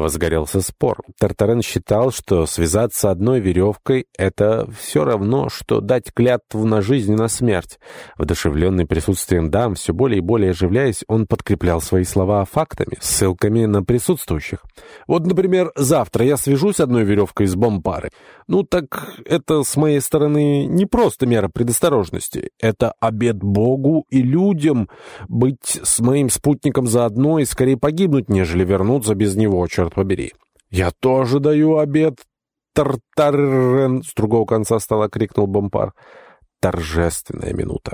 Возгорелся спор. Тартарен считал, что связаться одной веревкой — это все равно, что дать клятву на жизнь и на смерть. Вдушевленный присутствием дам, все более и более оживляясь, он подкреплял свои слова фактами, ссылками на присутствующих. Вот, например, завтра я свяжусь одной веревкой с бомбары. Ну так это с моей стороны не просто мера предосторожности. Это обет Богу и людям быть с моим спутником заодно и скорее погибнуть, нежели вернуться без него, черт побери. «Я тоже даю обед, Тартарен!» — с другого конца стола крикнул Бомпар. Торжественная минута.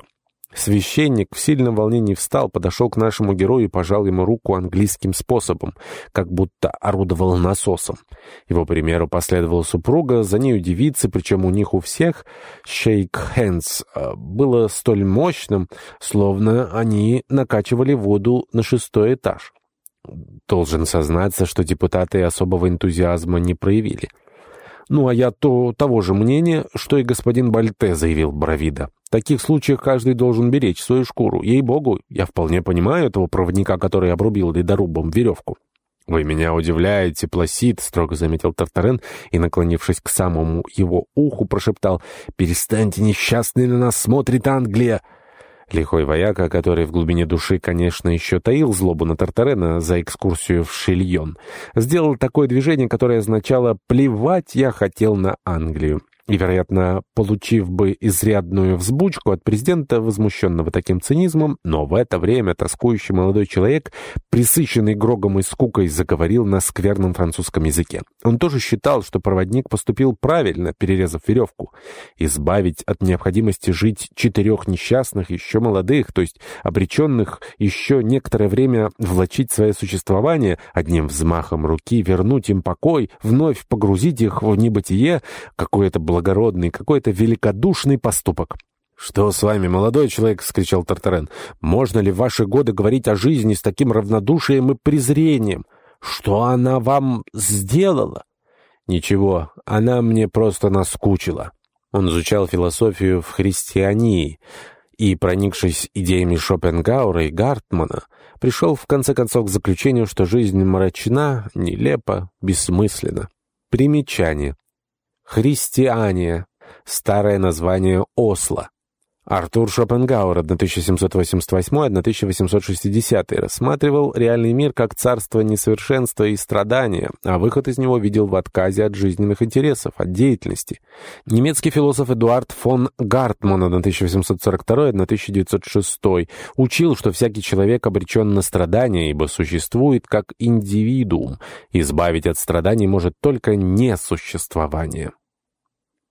Священник в сильном волнении встал, подошел к нашему герою и пожал ему руку английским способом, как будто орудовал насосом. Его примеру последовала супруга, за нею девицы, причем у них у всех «shake hands» э, было столь мощным, словно они накачивали воду на шестой этаж. Должен сознаться, что депутаты особого энтузиазма не проявили. «Ну, а я то того же мнения, что и господин Бальте», — заявил Бравида. «В таких случаях каждый должен беречь свою шкуру. Ей-богу, я вполне понимаю этого проводника, который обрубил ледорубом веревку». «Вы меня удивляете, Пласид», — строго заметил Тартарен и, наклонившись к самому его уху, прошептал «Перестаньте, несчастный, на нас смотрит Англия!» Лихой вояка, который в глубине души, конечно, еще таил злобу на Тартарена за экскурсию в Шильон, сделал такое движение, которое означало «плевать я хотел на Англию» и, вероятно, получив бы изрядную взбучку от президента, возмущенного таким цинизмом, но в это время тоскующий молодой человек, присыщенный грогом и скукой, заговорил на скверном французском языке. Он тоже считал, что проводник поступил правильно, перерезав веревку. Избавить от необходимости жить четырех несчастных, еще молодых, то есть обреченных еще некоторое время влачить свое существование, одним взмахом руки вернуть им покой, вновь погрузить их в небытие, какое-то благо благородный, какой-то великодушный поступок. «Что с вами, молодой человек?» — скричал Тартарен. «Можно ли в ваши годы говорить о жизни с таким равнодушием и презрением? Что она вам сделала?» «Ничего, она мне просто наскучила». Он изучал философию в христиании и, проникшись идеями Шопенгаура и Гартмана, пришел в конце концов к заключению, что жизнь мрачна, нелепа, бессмысленна. Примечание. Христиане. Старое название Осло. Артур Шопенгауэр 1788-1860 рассматривал реальный мир как царство несовершенства и страдания, а выход из него видел в отказе от жизненных интересов, от деятельности. Немецкий философ Эдуард фон Гартман 1842-1906 учил, что всякий человек обречен на страдания, ибо существует как индивидуум. Избавить от страданий может только несуществование.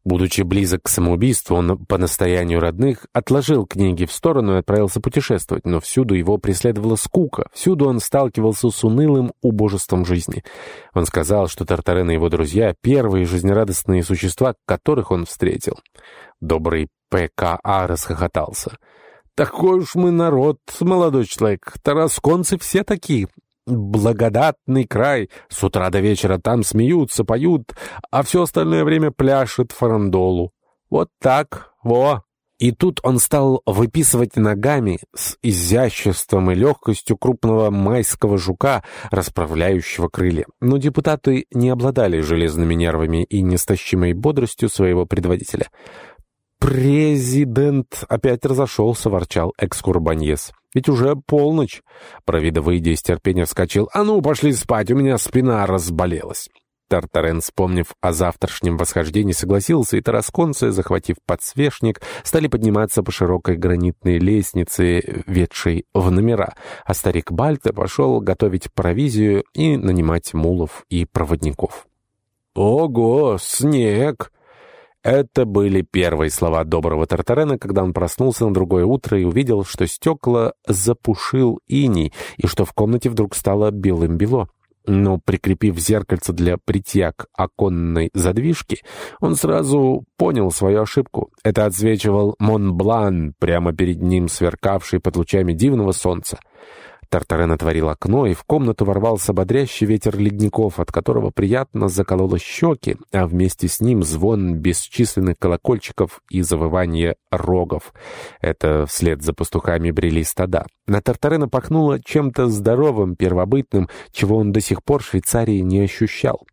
Будучи близок к самоубийству, он по настоянию родных отложил книги в сторону и отправился путешествовать, но всюду его преследовала скука, всюду он сталкивался с унылым убожеством жизни. Он сказал, что Тартарен и его друзья — первые жизнерадостные существа, которых он встретил. Добрый ПКА расхохотался. «Такой уж мы народ, молодой человек, тарасконцы все такие благодатный край. С утра до вечера там смеются, поют, а все остальное время пляшет фарандолу. Вот так, во!» И тут он стал выписывать ногами с изяществом и легкостью крупного майского жука, расправляющего крылья. Но депутаты не обладали железными нервами и нестащимой бодростью своего предводителя. «Президент опять разошелся», — ворчал экскурбаньес. «Ведь уже полночь». Провида, выйдя из терпения, вскочил. «А ну, пошли спать, у меня спина разболелась». Тартарен, вспомнив о завтрашнем восхождении, согласился, и тарасконцы, захватив подсвечник, стали подниматься по широкой гранитной лестнице, ведшей в номера, а старик Бальте пошел готовить провизию и нанимать мулов и проводников. «Ого, снег!» Это были первые слова доброго Тартарена, когда он проснулся на другое утро и увидел, что стекла запушил иней, и что в комнате вдруг стало белым-бело. Но, прикрепив зеркальце для притья к оконной задвижке, он сразу понял свою ошибку. Это отсвечивал Монблан, прямо перед ним сверкавший под лучами дивного солнца. Тартарен отворил окно, и в комнату ворвался бодрящий ветер ледников, от которого приятно закололо щеки, а вместе с ним звон бесчисленных колокольчиков и завывание рогов. Это вслед за пастухами брели стада. На Тартарена пахнуло чем-то здоровым, первобытным, чего он до сих пор в Швейцарии не ощущал.